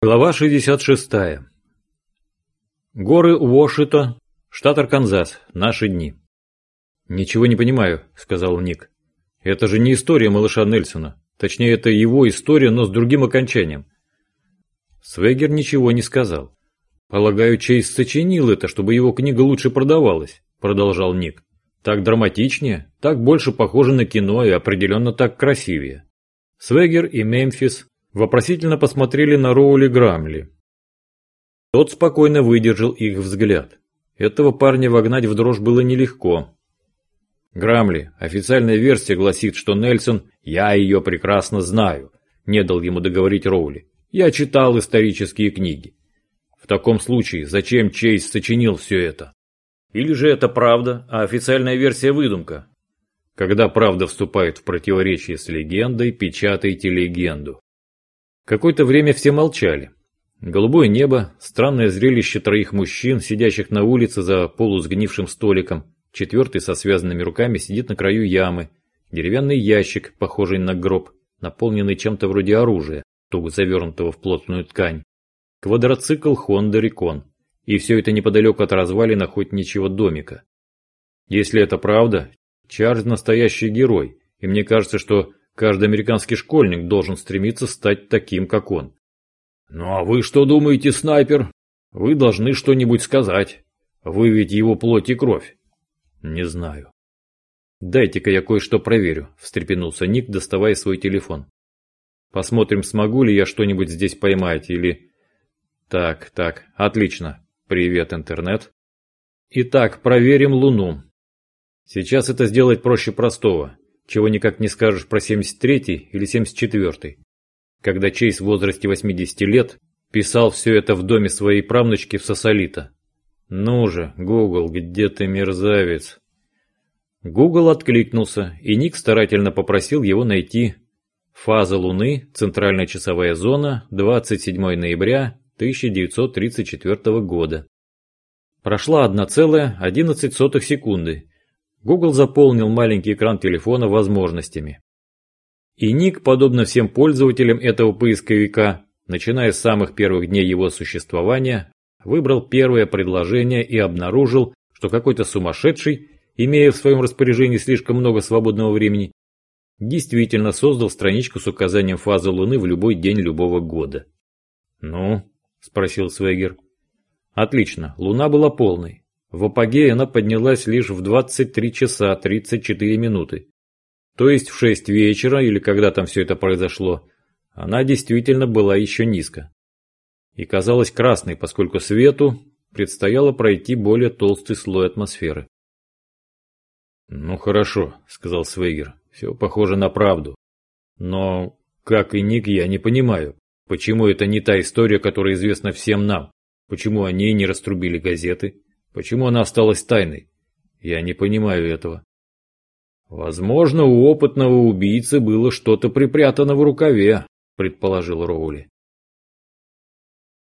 Глава 66. Горы Уошита, штат Арканзас. Наши дни. «Ничего не понимаю», — сказал Ник. «Это же не история малыша Нельсона. Точнее, это его история, но с другим окончанием». Свегер ничего не сказал. «Полагаю, Чейз сочинил это, чтобы его книга лучше продавалась», — продолжал Ник. «Так драматичнее, так больше похоже на кино и определенно так красивее». Свегер и Мемфис вопросительно посмотрели на Роули Грамли. Тот спокойно выдержал их взгляд. Этого парня вогнать в дрожь было нелегко. Грамли, официальная версия гласит, что Нельсон «я ее прекрасно знаю», не дал ему договорить Роули. «Я читал исторические книги». В таком случае, зачем Чейз сочинил все это? Или же это правда, а официальная версия выдумка? Когда правда вступает в противоречие с легендой, печатайте легенду. Какое-то время все молчали. Голубое небо, странное зрелище троих мужчин, сидящих на улице за полусгнившим столиком. Четвертый со связанными руками сидит на краю ямы. Деревянный ящик, похожий на гроб, наполненный чем-то вроде оружия, туго завернутого в плотную ткань. Квадроцикл Honda Recon. И все это неподалеку от развалин охотничьего домика. Если это правда, Чарльз настоящий герой, и мне кажется, что Каждый американский школьник должен стремиться стать таким, как он. Ну а вы что думаете, снайпер? Вы должны что-нибудь сказать. Вы ведь его плоть и кровь. Не знаю. Дайте-ка я кое-что проверю, встрепенулся Ник, доставая свой телефон. Посмотрим, смогу ли я что-нибудь здесь поймать или... Так, так, отлично. Привет, интернет. Итак, проверим Луну. Сейчас это сделать проще простого чего никак не скажешь про 73-й или 74-й. Когда Чейз в возрасте 80 лет писал все это в доме своей правнучки в Сосолито. «Ну же, Гугл, где ты, мерзавец?» Гугл откликнулся, и Ник старательно попросил его найти «Фаза Луны, центральная часовая зона, 27 ноября 1934 года». Прошла 1,11 секунды, Google заполнил маленький экран телефона возможностями. И Ник, подобно всем пользователям этого поисковика, начиная с самых первых дней его существования, выбрал первое предложение и обнаружил, что какой-то сумасшедший, имея в своем распоряжении слишком много свободного времени, действительно создал страничку с указанием фазы Луны в любой день любого года. «Ну?» – спросил Свегер. «Отлично, Луна была полной. В апогее она поднялась лишь в 23 часа 34 минуты. То есть в 6 вечера, или когда там все это произошло, она действительно была еще низко. И казалась красной, поскольку свету предстояло пройти более толстый слой атмосферы. «Ну хорошо», — сказал Свейгер, — «все похоже на правду. Но, как и Ник, я не понимаю, почему это не та история, которая известна всем нам, почему о ней не раструбили газеты». Почему она осталась тайной? Я не понимаю этого. Возможно, у опытного убийцы было что-то припрятано в рукаве, предположил Роули.